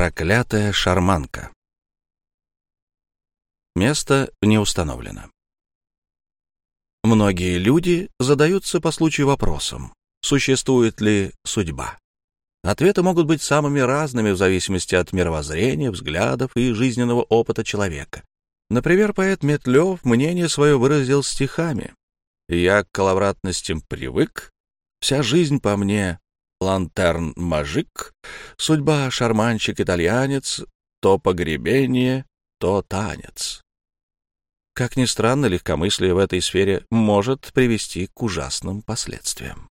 Проклятая шарманка. Место не установлено. Многие люди задаются по случаю вопросом, существует ли судьба. Ответы могут быть самыми разными в зависимости от мировоззрения, взглядов и жизненного опыта человека. Например, поэт Метлев мнение свое выразил стихами. «Я к коловратностям привык, вся жизнь по мне лантерн-мажик, судьба шарманщик-итальянец, то погребение, то танец». Как ни странно, легкомыслие в этой сфере может привести к ужасным последствиям.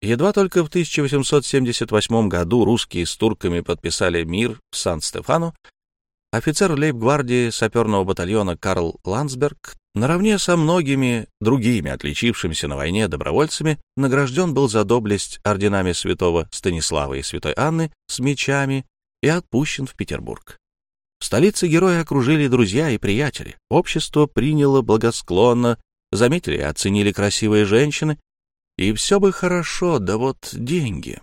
Едва только в 1878 году русские с турками подписали мир в Сан-Стефану, офицер лейб-гвардии саперного батальона Карл Ландсберг наравне со многими другими отличившимися на войне добровольцами награжден был за доблесть орденами святого Станислава и святой Анны с мечами и отпущен в Петербург. В столице героя окружили друзья и приятели. Общество приняло благосклонно, заметили и оценили красивые женщины, и все бы хорошо, да вот деньги.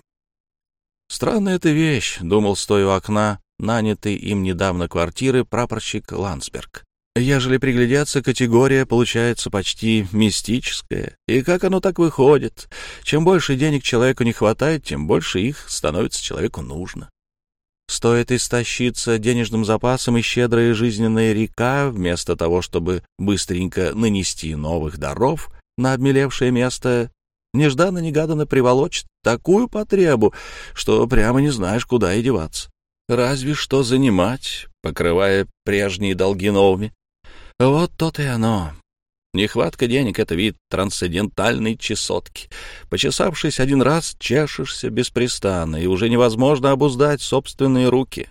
Странная эта вещь, думал, стоя у окна, нанятый им недавно квартиры прапорщик Ландсберг. Ежели приглядеться, категория получается почти мистическая. И как оно так выходит? Чем больше денег человеку не хватает, тем больше их становится человеку нужно. Стоит истощиться денежным запасом и щедрая жизненная река, вместо того, чтобы быстренько нанести новых даров на обмелевшее место, нежданно-негаданно приволочит такую потребу, что прямо не знаешь, куда и деваться. Разве что занимать, покрывая прежние долги новыми. Вот то-то и оно. Нехватка денег — это вид трансцендентальной чесотки. Почесавшись один раз, чешешься беспрестанно, и уже невозможно обуздать собственные руки.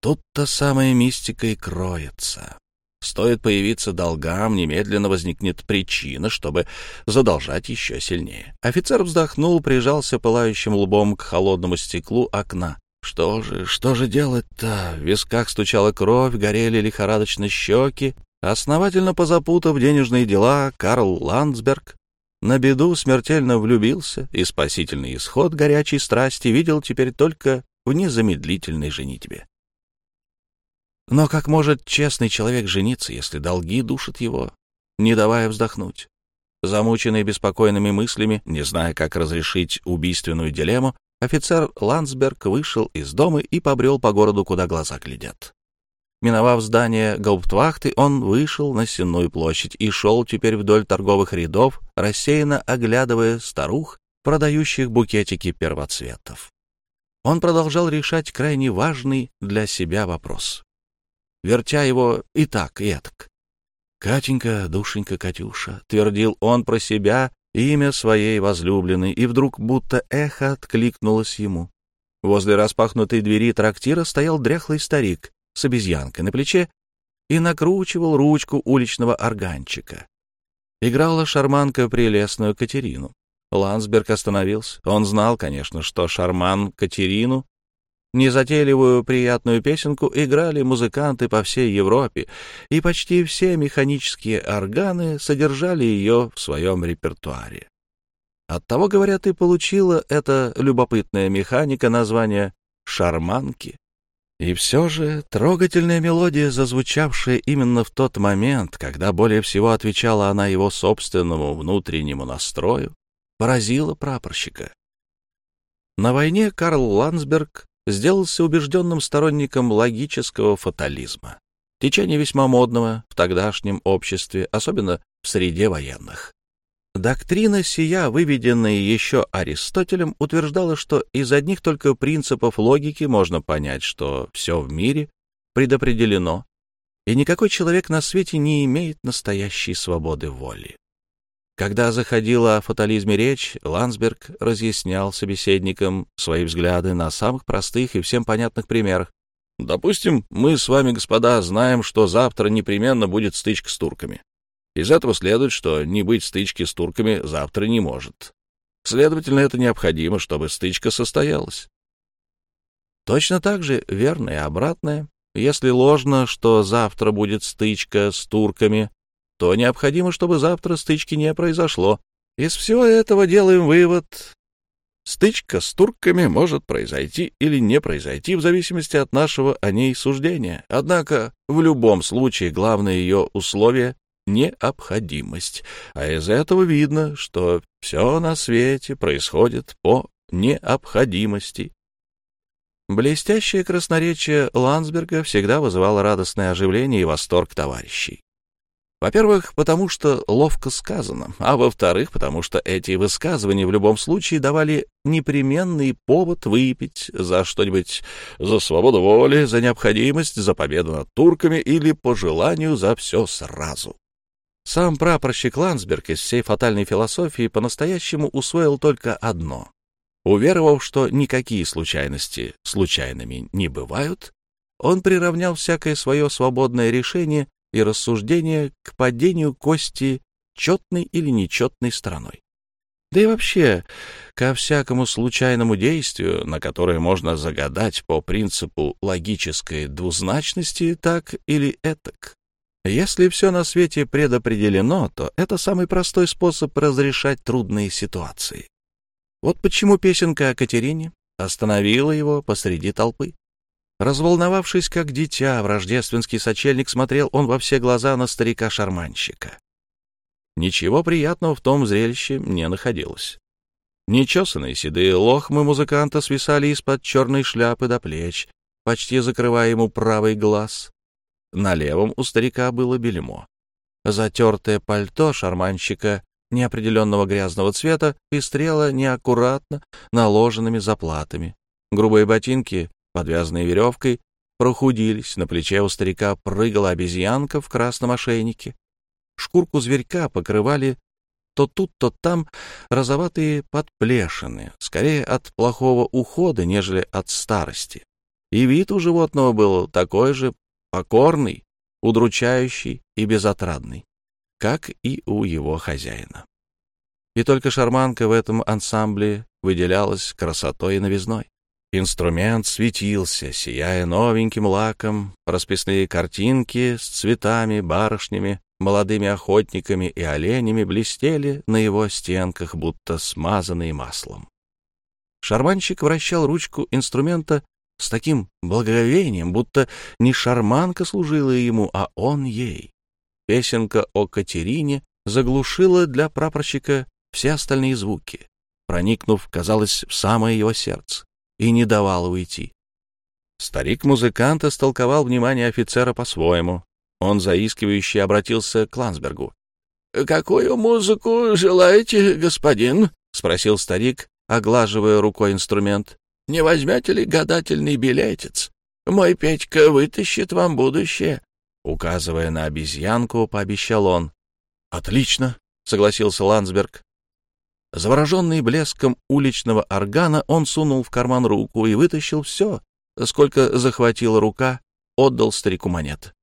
Тут-то самая мистика и кроется. Стоит появиться долгам, немедленно возникнет причина, чтобы задолжать еще сильнее. Офицер вздохнул, прижался пылающим лбом к холодному стеклу окна. Что же, что же делать-то? В висках стучала кровь, горели лихорадочно щеки. Основательно позапутав денежные дела, Карл Ландсберг на беду смертельно влюбился, и спасительный исход горячей страсти видел теперь только в незамедлительной женитьбе. Но как может честный человек жениться, если долги душат его, не давая вздохнуть? Замученный беспокойными мыслями, не зная, как разрешить убийственную дилемму, офицер Ландсберг вышел из дома и побрел по городу, куда глаза глядят. Миновав здание гауптвахты, он вышел на Сенную площадь и шел теперь вдоль торговых рядов, рассеянно оглядывая старух, продающих букетики первоцветов. Он продолжал решать крайне важный для себя вопрос вертя его и так, и этак. «Катенька, душенька Катюша», — твердил он про себя имя своей возлюбленной, и вдруг будто эхо откликнулось ему. Возле распахнутой двери трактира стоял дряхлый старик с обезьянкой на плече и накручивал ручку уличного органчика. Играла шарманка прелестную Катерину. Ландсберг остановился. Он знал, конечно, что шарман Катерину Незатейливую приятную песенку играли музыканты по всей Европе, и почти все механические органы содержали ее в своем репертуаре. Оттого, говорят, и получила эта любопытная механика название «шарманки». И все же трогательная мелодия, зазвучавшая именно в тот момент, когда более всего отвечала она его собственному внутреннему настрою, поразила прапорщика. На войне Карл Ландсберг сделался убежденным сторонником логического фатализма, течение весьма модного в тогдашнем обществе, особенно в среде военных. Доктрина сия, выведенная еще Аристотелем, утверждала, что из одних только принципов логики можно понять, что все в мире предопределено, и никакой человек на свете не имеет настоящей свободы воли. Когда заходила о фатализме речь, Ландсберг разъяснял собеседникам свои взгляды на самых простых и всем понятных примерах. Допустим, мы с вами, господа, знаем, что завтра непременно будет стычка с турками. Из этого следует, что не быть стычки с турками завтра не может. Следовательно, это необходимо, чтобы стычка состоялась. Точно так же верно и обратное. Если ложно, что завтра будет стычка с турками, то необходимо, чтобы завтра стычки не произошло. Из всего этого делаем вывод. Стычка с турками может произойти или не произойти в зависимости от нашего о ней суждения. Однако в любом случае главное ее условие — необходимость. А из этого видно, что все на свете происходит по необходимости. Блестящее красноречие Ландсберга всегда вызывало радостное оживление и восторг товарищей. Во-первых, потому что ловко сказано, а во-вторых, потому что эти высказывания в любом случае давали непременный повод выпить за что-нибудь, за свободу воли, за необходимость, за победу над турками или по желанию за все сразу. Сам прапорщик Ландсберг из всей фатальной философии по-настоящему усвоил только одно. Уверовав, что никакие случайности случайными не бывают, он приравнял всякое свое свободное решение и рассуждение к падению кости четной или нечетной стороной. Да и вообще, ко всякому случайному действию, на которое можно загадать по принципу логической двузначности так или этак. Если все на свете предопределено, то это самый простой способ разрешать трудные ситуации. Вот почему песенка о Катерине остановила его посреди толпы. Разволновавшись, как дитя, в рождественский сочельник смотрел он во все глаза на старика-шарманщика. Ничего приятного в том зрелище не находилось. Нечесанные седые лохмы музыканта свисали из-под черной шляпы до плеч, почти закрывая ему правый глаз. На левом у старика было бельмо. Затертое пальто шарманщика неопределенного грязного цвета пестрело неаккуратно наложенными заплатами. Грубые ботинки подвязанные веревкой, прохудились, на плече у старика прыгала обезьянка в красном ошейнике. Шкурку зверька покрывали то тут, то там розоватые подплешины, скорее от плохого ухода, нежели от старости. И вид у животного был такой же покорный, удручающий и безотрадный, как и у его хозяина. И только шарманка в этом ансамбле выделялась красотой и новизной. Инструмент светился, сияя новеньким лаком, расписные картинки с цветами, барышнями, молодыми охотниками и оленями блестели на его стенках, будто смазанные маслом. Шарманщик вращал ручку инструмента с таким благоговением, будто не шарманка служила ему, а он ей. Песенка о Катерине заглушила для прапорщика все остальные звуки, проникнув, казалось, в самое его сердце и не давал уйти. Старик-музыкант истолковал внимание офицера по-своему. Он заискивающе обратился к Лансбергу. — Какую музыку желаете, господин? — спросил старик, оглаживая рукой инструмент. — Не возьмете ли гадательный билетец? Мой Петька вытащит вам будущее. Указывая на обезьянку, пообещал он. — Отлично, — согласился Ландсберг. Завороженный блеском уличного органа, он сунул в карман руку и вытащил все, сколько захватила рука, отдал старику монет.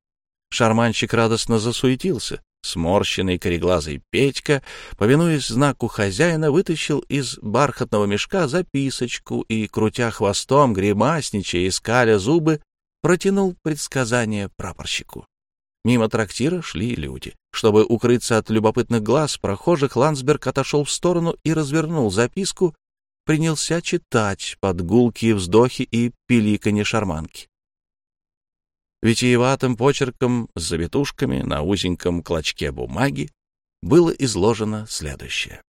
Шарманщик радостно засуетился. Сморщенный кореглазый Петька, повинуясь знаку хозяина, вытащил из бархатного мешка записочку и, крутя хвостом, гримасничая и скаля зубы, протянул предсказание прапорщику. Мимо трактира шли люди. Чтобы укрыться от любопытных глаз прохожих, Ландсберг отошел в сторону и развернул записку, принялся читать под гулкие вздохи и пиликанье шарманки. Витиеватым почерком с завитушками на узеньком клочке бумаги было изложено следующее.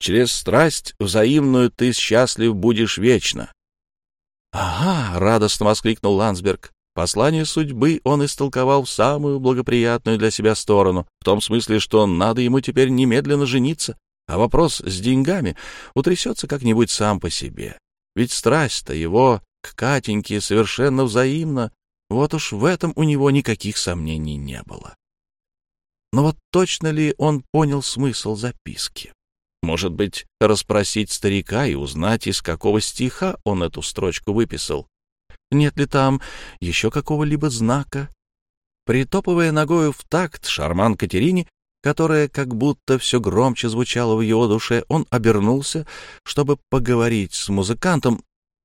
«Через страсть взаимную ты счастлив будешь вечно». «Ага!» — радостно воскликнул Ландсберг. Послание судьбы он истолковал в самую благоприятную для себя сторону, в том смысле, что надо ему теперь немедленно жениться, а вопрос с деньгами утрясется как-нибудь сам по себе. Ведь страсть-то его к Катеньке совершенно взаимна, вот уж в этом у него никаких сомнений не было. Но вот точно ли он понял смысл записки? Может быть, расспросить старика и узнать, из какого стиха он эту строчку выписал? Нет ли там еще какого-либо знака? Притопывая ногою в такт шарман Катерине, которая как будто все громче звучала в его душе, он обернулся, чтобы поговорить с музыкантом,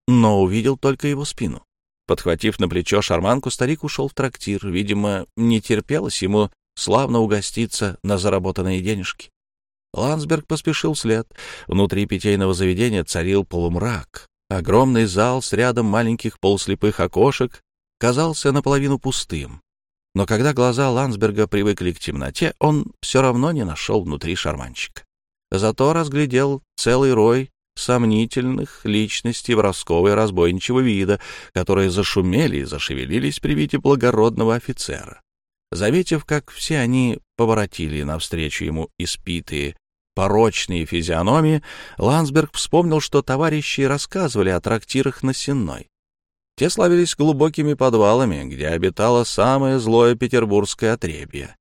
но увидел только его спину. Подхватив на плечо шарманку, старик ушел в трактир. Видимо, не терпелось ему славно угоститься на заработанные денежки. Ландсберг поспешил вслед. Внутри питейного заведения царил полумрак. Огромный зал с рядом маленьких полуслепых окошек казался наполовину пустым. Но когда глаза Ландсберга привыкли к темноте, он все равно не нашел внутри шарманщика. Зато разглядел целый рой сомнительных личностей воровского и разбойничего вида, которые зашумели и зашевелились при виде благородного офицера. Заметив, как все они поворотили навстречу ему испитые, порочные физиономии, Ландсберг вспомнил, что товарищи рассказывали о трактирах на Сенной. Те славились глубокими подвалами, где обитало самое злое петербургское отребье.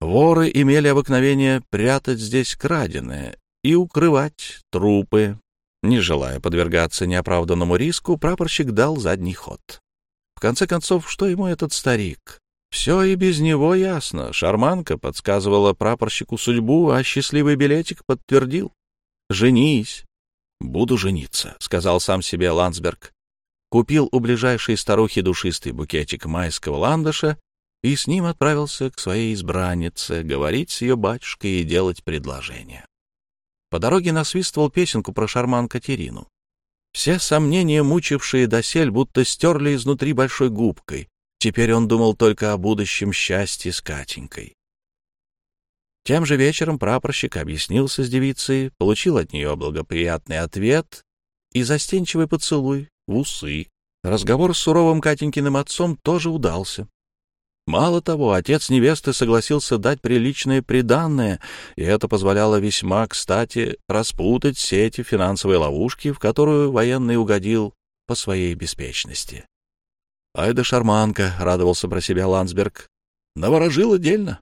Воры имели обыкновение прятать здесь краденое и укрывать трупы. Не желая подвергаться неоправданному риску, прапорщик дал задний ход. В конце концов, что ему этот старик? Все и без него ясно. Шарманка подсказывала прапорщику судьбу, а счастливый билетик подтвердил. «Женись». «Буду жениться», — сказал сам себе Ландсберг. Купил у ближайшей старухи душистый букетик майского ландыша и с ним отправился к своей избраннице, говорить с ее батюшкой и делать предложение. По дороге насвистывал песенку про шарман Катерину. Все сомнения, мучившие досель, будто стерли изнутри большой губкой. Теперь он думал только о будущем счастье с Катенькой. Тем же вечером прапорщик объяснился с девицей, получил от нее благоприятный ответ и застенчивый поцелуй в усы. Разговор с суровым Катенькиным отцом тоже удался. Мало того, отец невесты согласился дать приличное приданное, и это позволяло весьма кстати распутать сети финансовой ловушки, в которую военный угодил по своей беспечности. «Ай да шарманка!» — радовался про себя Ландсберг. «Наворожил отдельно».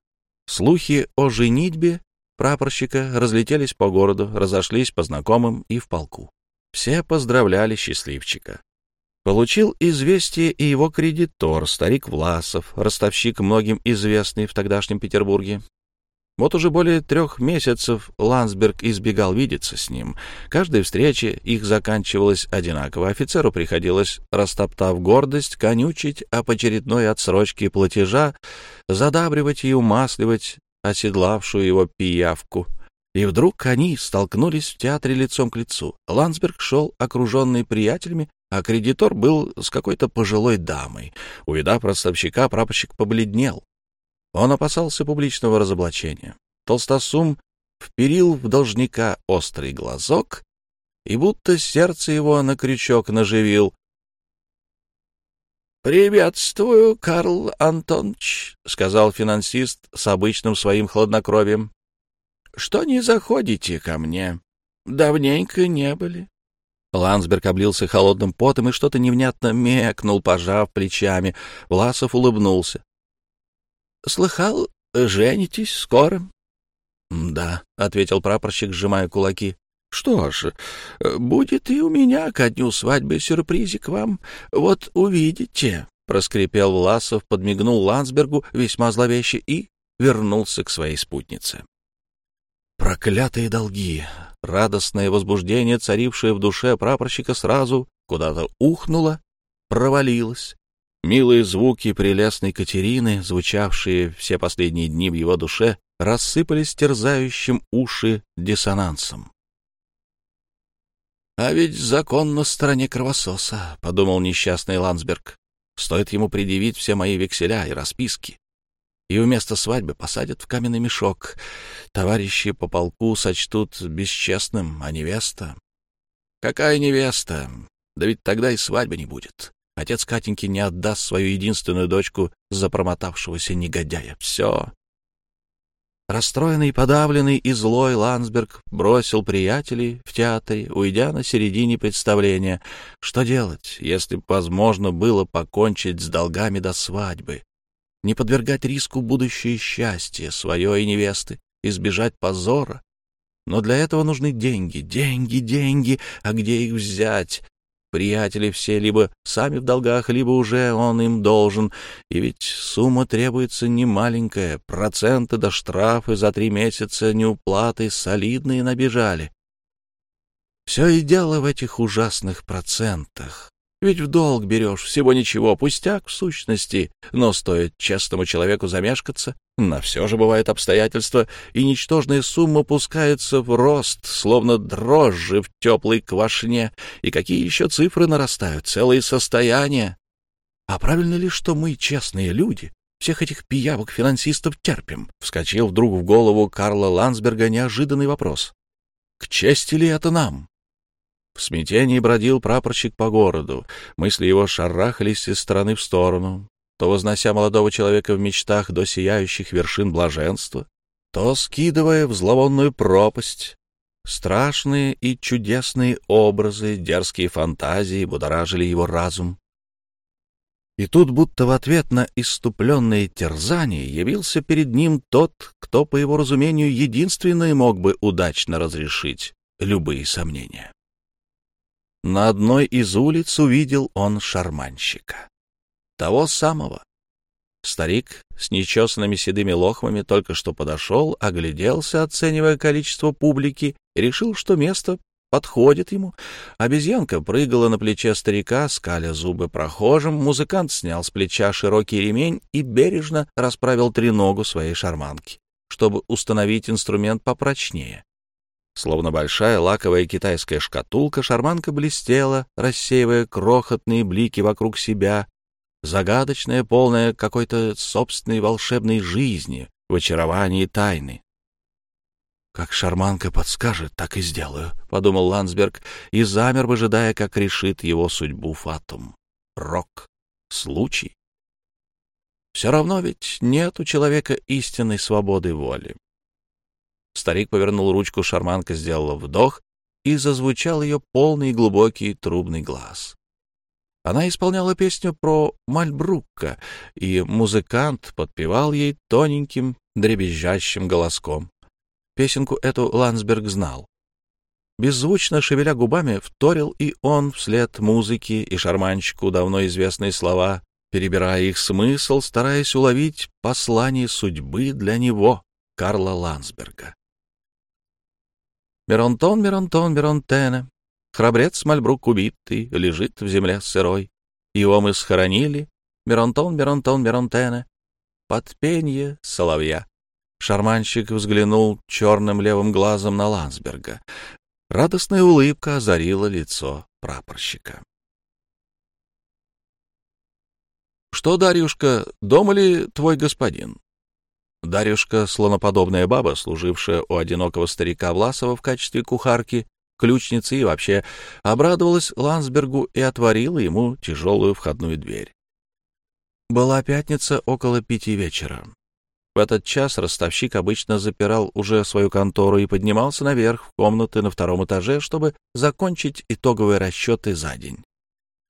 Слухи о женитьбе прапорщика разлетелись по городу, разошлись по знакомым и в полку. Все поздравляли счастливчика. Получил известие и его кредитор, старик Власов, ростовщик многим известный в тогдашнем Петербурге. Вот уже более трех месяцев Ландсберг избегал видеться с ним. Каждая встреча их заканчивалась одинаково. Офицеру приходилось, растоптав гордость, конючить об очередной отсрочке платежа, задабривать и умасливать оседлавшую его пиявку. И вдруг они столкнулись в театре лицом к лицу. Ландсберг шел, окруженный приятелями, а кредитор был с какой-то пожилой дамой. Увидав ростовщика, прапорщик побледнел. Он опасался публичного разоблачения. Толстосум вперил в должника острый глазок и будто сердце его на крючок наживил. «Приветствую, Карл Антонович», — сказал финансист с обычным своим хладнокровием. «Что не заходите ко мне? Давненько не были». Ландсберг облился холодным потом и что-то невнятно мекнул, пожав плечами. Власов улыбнулся. — Слыхал, женитесь скоро? — Да, — ответил прапорщик, сжимая кулаки. — Что ж, будет и у меня ко дню свадьбы сюрпризик вам. Вот увидите, — проскрипел Власов, подмигнул Ландсбергу весьма зловеще и вернулся к своей спутнице. Проклятые долги! Радостное возбуждение, царившее в душе прапорщика, сразу куда-то ухнуло, провалилось. Милые звуки прелестной Катерины, звучавшие все последние дни в его душе, рассыпались терзающим уши диссонансом. «А ведь закон на стороне кровососа», — подумал несчастный Ландсберг. «Стоит ему предъявить все мои векселя и расписки и вместо свадьбы посадят в каменный мешок. Товарищи по полку сочтут бесчестным, а невеста... Какая невеста? Да ведь тогда и свадьбы не будет. Отец Катеньки не отдаст свою единственную дочку за промотавшегося негодяя. Все. Расстроенный, подавленный и злой Ландсберг бросил приятелей в театре, уйдя на середине представления. Что делать, если б возможно было покончить с долгами до свадьбы? не подвергать риску будущее счастье свое и невесты, избежать позора. Но для этого нужны деньги, деньги, деньги, а где их взять? Приятели все либо сами в долгах, либо уже он им должен, и ведь сумма требуется немаленькая, проценты до штрафы за три месяца неуплаты солидные набежали. Все и дело в этих ужасных процентах. Ведь в долг берешь всего ничего, пустяк в сущности, но стоит честному человеку замешкаться, на все же бывают обстоятельства, и ничтожная сумма пускается в рост, словно дрожжи в теплой квашне, и какие еще цифры нарастают, целые состояния. А правильно ли, что мы, честные люди, всех этих пиявок-финансистов терпим? Вскочил вдруг в голову Карла Ландсберга неожиданный вопрос. К чести ли это нам? В смятении бродил прапорщик по городу. Мысли его шарахались из стороны в сторону, то вознося молодого человека в мечтах до сияющих вершин блаженства, то скидывая в зловонную пропасть. Страшные и чудесные образы, дерзкие фантазии будоражили его разум. И тут, будто в ответ на иступленные терзания, явился перед ним тот, кто, по его разумению, единственный мог бы удачно разрешить любые сомнения. На одной из улиц увидел он шарманщика. Того самого. Старик с нечесанными седыми лохмами только что подошел, огляделся, оценивая количество публики, и решил, что место подходит ему. Обезьянка прыгала на плече старика, скаля зубы прохожим, музыкант снял с плеча широкий ремень и бережно расправил треногу своей шарманки, чтобы установить инструмент попрочнее. Словно большая лаковая китайская шкатулка, шарманка блестела, рассеивая крохотные блики вокруг себя, загадочная, полная какой-то собственной волшебной жизни, в очаровании тайны. «Как шарманка подскажет, так и сделаю», — подумал Ландсберг и замер, выжидая, как решит его судьбу Фатум. Рок. Случай. Все равно ведь нет у человека истинной свободы воли. Старик повернул ручку, шарманка сделала вдох, и зазвучал ее полный глубокий трубный глаз. Она исполняла песню про Мальбрукка, и музыкант подпевал ей тоненьким, дребезжащим голоском. Песенку эту Ландсберг знал. Беззвучно шевеля губами, вторил и он вслед музыки и шарманщику давно известные слова, перебирая их смысл, стараясь уловить послание судьбы для него, Карла Ландсберга. Меронтон, Меронтон, Меронтене, храбрец Мальбрук убитый, лежит в земле сырой. Его мы схоронили, Меронтон, Меронтон, Меронтене, под пенье соловья. Шарманщик взглянул черным левым глазом на Лансберга. Радостная улыбка озарила лицо прапорщика. — Что, Дарюшка, дома ли твой господин? Дарюшка, слоноподобная баба, служившая у одинокого старика Власова в качестве кухарки, ключницы и вообще, обрадовалась Лансбергу и отворила ему тяжелую входную дверь. Была пятница около пяти вечера. В этот час ростовщик обычно запирал уже свою контору и поднимался наверх в комнаты на втором этаже, чтобы закончить итоговые расчеты за день.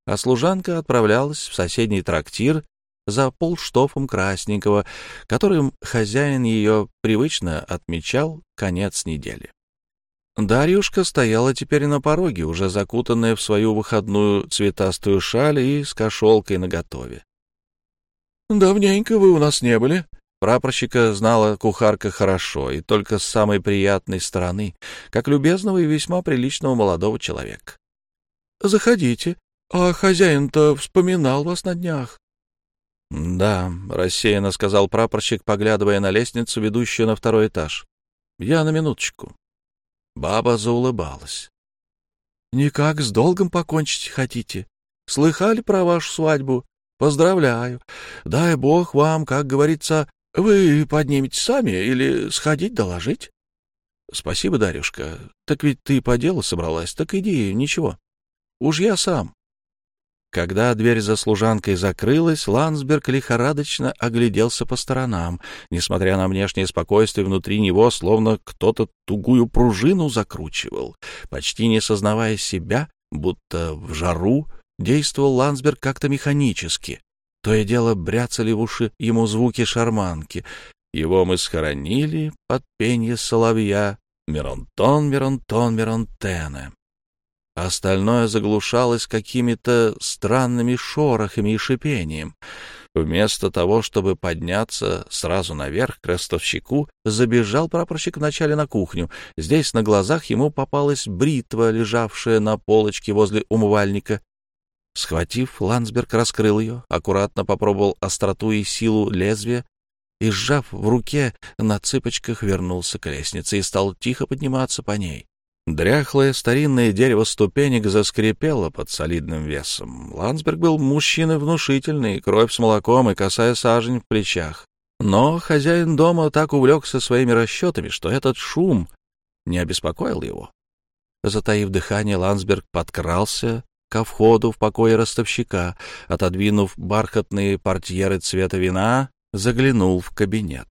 А служанка отправлялась в соседний трактир за полштофом красненького, которым хозяин ее привычно отмечал конец недели. Дарьюшка стояла теперь на пороге, уже закутанная в свою выходную цветастую шаль и с кошелкой наготове. — Давненько вы у нас не были. Прапорщика знала кухарка хорошо и только с самой приятной стороны, как любезного и весьма приличного молодого человека. — Заходите. А хозяин-то вспоминал вас на днях. «Да», — рассеянно сказал прапорщик, поглядывая на лестницу, ведущую на второй этаж. «Я на минуточку». Баба заулыбалась. «Никак с долгом покончить хотите? Слыхали про вашу свадьбу? Поздравляю. Дай бог вам, как говорится, вы поднимете сами или сходить доложить?» «Спасибо, Дарюшка. Так ведь ты по делу собралась, так иди, ничего. Уж я сам». Когда дверь за служанкой закрылась, Ландсберг лихорадочно огляделся по сторонам. Несмотря на внешнее спокойствие, внутри него словно кто-то тугую пружину закручивал. Почти не сознавая себя, будто в жару, действовал Ландсберг как-то механически. То и дело бряцали в уши ему звуки шарманки. Его мы схоронили под пенье соловья. Миронтон, Миронтон, Миронтене остальное заглушалось какими-то странными шорохами и шипением. Вместо того, чтобы подняться сразу наверх к ростовщику, забежал прапорщик вначале на кухню. Здесь на глазах ему попалась бритва, лежавшая на полочке возле умывальника. Схватив, Ландсберг раскрыл ее, аккуратно попробовал остроту и силу лезвия и, сжав в руке, на цыпочках вернулся к лестнице и стал тихо подниматься по ней. Дряхлое старинное дерево ступенек заскрипело под солидным весом. Ландсберг был мужчина внушительный, кровь с молоком и косая сажень в плечах. Но хозяин дома так увлекся своими расчетами, что этот шум не обеспокоил его. Затаив дыхание, Ландсберг подкрался ко входу в покое ростовщика, отодвинув бархатные портьеры цвета вина, заглянул в кабинет.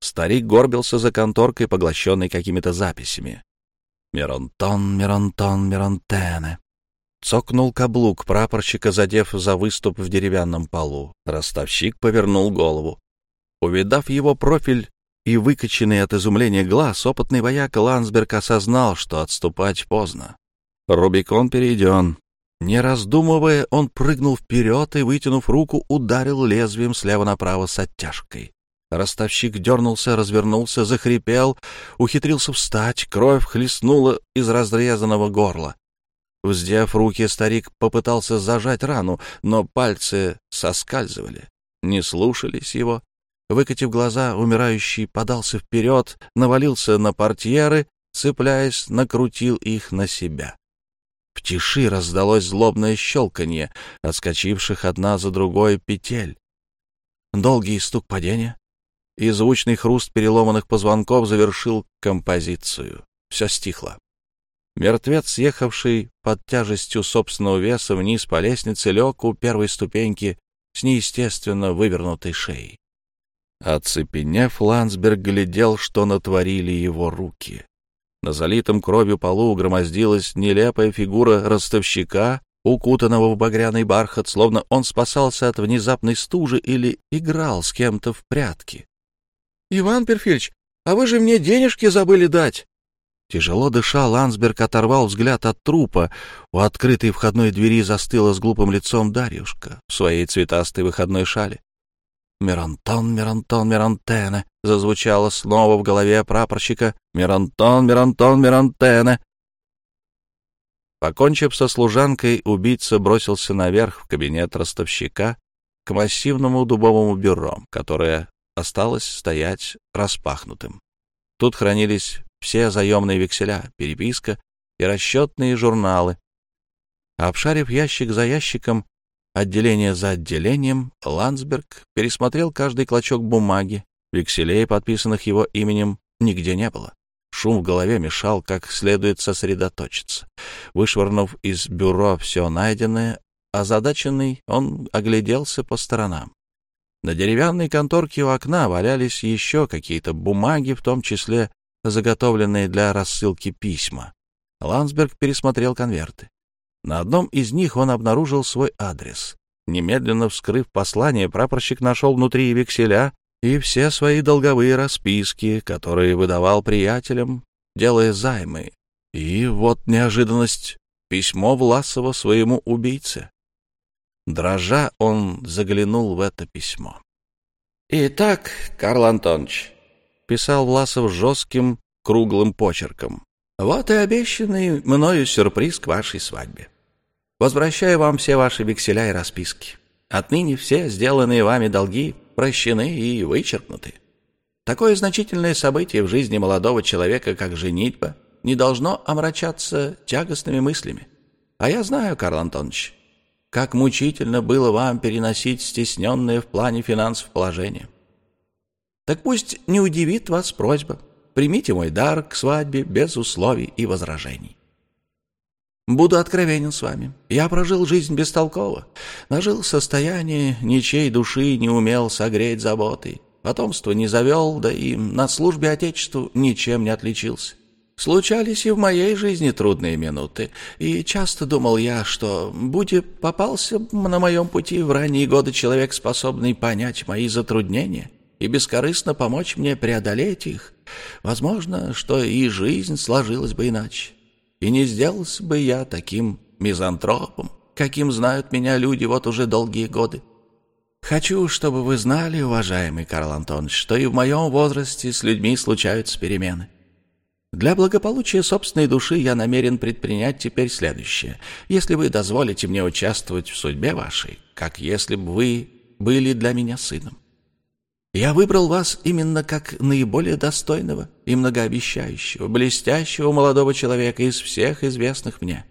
Старик горбился за конторкой, поглощенной какими-то записями. «Миронтон, Миронтон, Миронтене». Цокнул каблук прапорщика, задев за выступ в деревянном полу. Ростовщик повернул голову. Увидав его профиль и выкоченный от изумления глаз, опытный вояк Лансберг осознал, что отступать поздно. Рубикон перейден. Не раздумывая, он прыгнул вперед и, вытянув руку, ударил лезвием слева направо с оттяжкой. Ростовщик дернулся, развернулся, захрипел, ухитрился встать, кровь хлестнула из разрезанного горла. Вздев руки, старик попытался зажать рану, но пальцы соскальзывали, не слушались его. Выкатив глаза, умирающий подался вперед, навалился на портьеры, цепляясь, накрутил их на себя. В тиши раздалось злобное щелканье, отскочивших одна за другой петель. Долгий стук падения и звучный хруст переломанных позвонков завершил композицию. Все стихло. Мертвец, съехавший под тяжестью собственного веса вниз по лестнице, лег у первой ступеньки с неестественно вывернутой шеей. Оцепенев, Ландсберг глядел, что натворили его руки. На залитом кровью полу громоздилась нелепая фигура ростовщика, укутанного в багряный бархат, словно он спасался от внезапной стужи или играл с кем-то в прятки. — Иван Перфильевич, а вы же мне денежки забыли дать! Тяжело дыша, Ландсберг оторвал взгляд от трупа. У открытой входной двери застыла с глупым лицом Дарьюшка в своей цветастой выходной шале. «Мирантон, Мирантон, Мирантене!» — зазвучало снова в голове прапорщика. «Мирантон, Мирантон, Мирантене!» Покончив со служанкой, убийца бросился наверх в кабинет ростовщика к массивному дубовому бюро, которое осталось стоять распахнутым. Тут хранились все заемные векселя, переписка и расчетные журналы. Обшарив ящик за ящиком, Отделение за отделением Ландсберг пересмотрел каждый клочок бумаги. Векселей, подписанных его именем, нигде не было. Шум в голове мешал как следует сосредоточиться. Вышвырнув из бюро все найденное, озадаченный, он огляделся по сторонам. На деревянной конторке у окна валялись еще какие-то бумаги, в том числе заготовленные для рассылки письма. Ландсберг пересмотрел конверты. На одном из них он обнаружил свой адрес. Немедленно вскрыв послание, прапорщик нашел внутри векселя и все свои долговые расписки, которые выдавал приятелям, делая займы. И вот неожиданность — письмо Власова своему убийце. Дрожа, он заглянул в это письмо. «Итак, Карл Антонович», — писал Власов жестким, круглым почерком, — «вот и обещанный мною сюрприз к вашей свадьбе. Возвращаю вам все ваши векселя и расписки. Отныне все сделанные вами долги прощены и вычеркнуты. Такое значительное событие в жизни молодого человека, как женитьба, не должно омрачаться тягостными мыслями. А я знаю, Карл Антонович, как мучительно было вам переносить стесненное в плане финансов положение. Так пусть не удивит вас просьба. Примите мой дар к свадьбе без условий и возражений. Буду откровенен с вами. Я прожил жизнь бестолково. Нажил состояние, ничей души не умел согреть заботой. Потомство не завел, да и на службе Отечеству ничем не отличился. Случались и в моей жизни трудные минуты, и часто думал я, что, будь попался на моем пути в ранние годы человек, способный понять мои затруднения и бескорыстно помочь мне преодолеть их, возможно, что и жизнь сложилась бы иначе и не сделался бы я таким мизантропом, каким знают меня люди вот уже долгие годы. Хочу, чтобы вы знали, уважаемый Карл Антонович, что и в моем возрасте с людьми случаются перемены. Для благополучия собственной души я намерен предпринять теперь следующее. Если вы дозволите мне участвовать в судьбе вашей, как если бы вы были для меня сыном. Я выбрал вас именно как наиболее достойного и многообещающего, блестящего молодого человека из всех известных мне.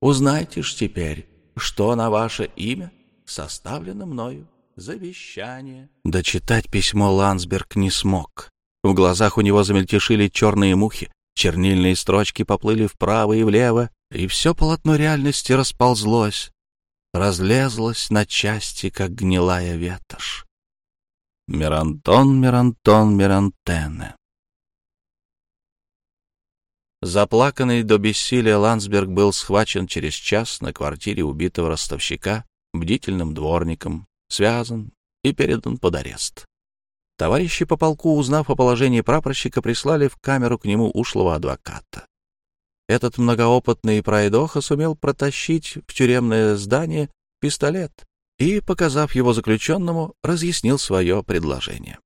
Узнайте ж теперь, что на ваше имя составлено мною завещание. Дочитать письмо Ландсберг не смог. В глазах у него замельтешили черные мухи, чернильные строчки поплыли вправо и влево, и все полотно реальности расползлось, разлезлось на части, как гнилая ветошь. Мирантон, Мирантон, Мирантене. Заплаканный до бессилия Ландсберг был схвачен через час на квартире убитого ростовщика бдительным дворником, связан и передан под арест. Товарищи по полку, узнав о положении прапорщика, прислали в камеру к нему ушлого адвоката. Этот многоопытный пройдоха сумел протащить в тюремное здание пистолет и, показав его заключенному, разъяснил свое предложение.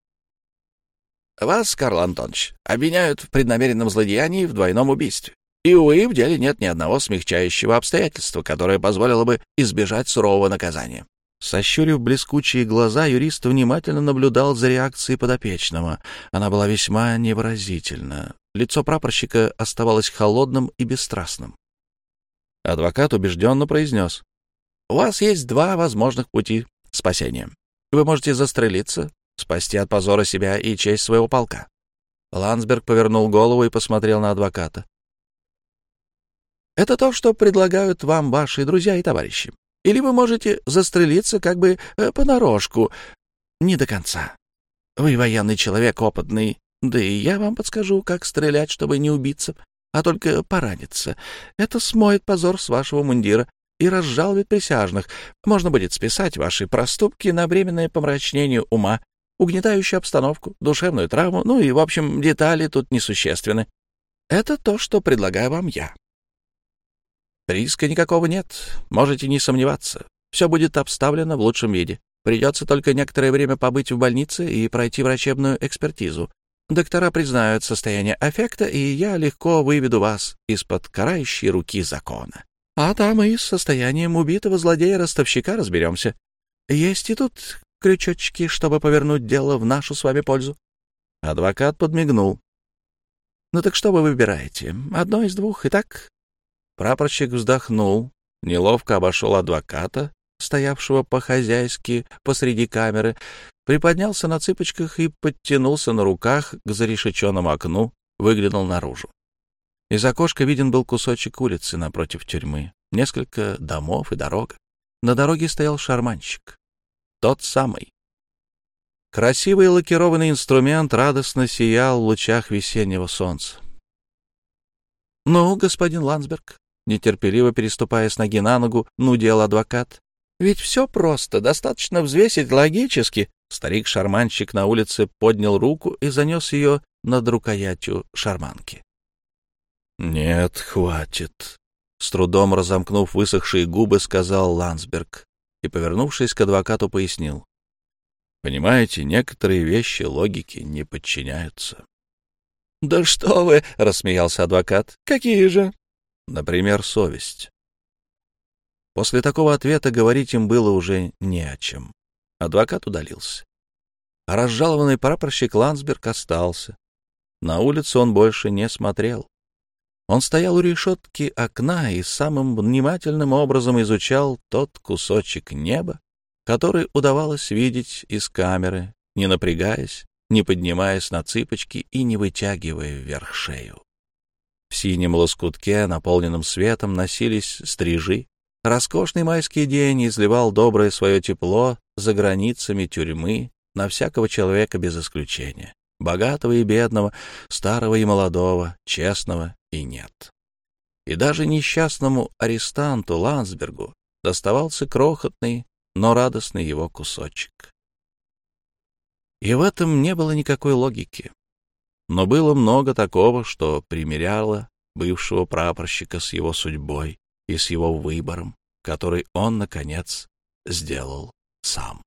«Вас, Карл Антонович, обвиняют в преднамеренном злодеянии в двойном убийстве. И, увы, в деле нет ни одного смягчающего обстоятельства, которое позволило бы избежать сурового наказания. Сощурив блескучие глаза, юрист внимательно наблюдал за реакцией подопечного. Она была весьма невыразительна. Лицо прапорщика оставалось холодным и бесстрастным. Адвокат убежденно произнес. «У вас есть два возможных пути спасения. Вы можете застрелиться, спасти от позора себя и честь своего полка». Ландсберг повернул голову и посмотрел на адвоката. «Это то, что предлагают вам ваши друзья и товарищи. Или вы можете застрелиться как бы э, понарошку. Не до конца. Вы военный человек, опытный. Да и я вам подскажу, как стрелять, чтобы не убиться, а только пораниться. Это смоет позор с вашего мундира и разжалует присяжных. Можно будет списать ваши проступки на временное помрачнение ума, угнетающую обстановку, душевную травму, ну и, в общем, детали тут несущественны. Это то, что предлагаю вам я. Риска никакого нет, можете не сомневаться. Все будет обставлено в лучшем виде. Придется только некоторое время побыть в больнице и пройти врачебную экспертизу. Доктора признают состояние аффекта, и я легко выведу вас из-под карающей руки закона. А там и с состоянием убитого злодея-ростовщика разберемся. Есть и тут крючочки, чтобы повернуть дело в нашу с вами пользу. Адвокат подмигнул. — Ну так что вы выбираете? Одно из двух. Итак, Прапорщик вздохнул, неловко обошел адвоката, стоявшего по-хозяйски посреди камеры, приподнялся на цыпочках и подтянулся на руках к зарешеченному окну, выглянул наружу. Из окошка виден был кусочек улицы напротив тюрьмы, несколько домов и дорога. На дороге стоял шарманщик. Тот самый. Красивый лакированный инструмент радостно сиял в лучах весеннего солнца. — Ну, господин Ландсберг, нетерпеливо переступая с ноги на ногу, нудел адвокат. Ведь все просто, достаточно взвесить логически. Старик-шарманщик на улице поднял руку и занес ее над рукоятью шарманки. «Нет, хватит», — с трудом разомкнув высохшие губы, сказал Ландсберг и, повернувшись к адвокату, пояснил. «Понимаете, некоторые вещи логике не подчиняются». «Да что вы!» — рассмеялся адвокат. «Какие же?» Например, совесть. После такого ответа говорить им было уже не о чем. Адвокат удалился. А разжалованный прапорщик Ландсберг остался. На улицу он больше не смотрел. Он стоял у решетки окна и самым внимательным образом изучал тот кусочек неба, который удавалось видеть из камеры, не напрягаясь, не поднимаясь на цыпочки и не вытягивая вверх шею. В синем лоскутке, наполненном светом, носились стрижи. Роскошный майский день изливал доброе свое тепло за границами тюрьмы на всякого человека без исключения, богатого и бедного, старого и молодого, честного и нет. И даже несчастному арестанту Ландсбергу доставался крохотный, но радостный его кусочек. И в этом не было никакой логики. Но было много такого, что примеряло бывшего прапорщика с его судьбой и с его выбором, который он, наконец, сделал сам.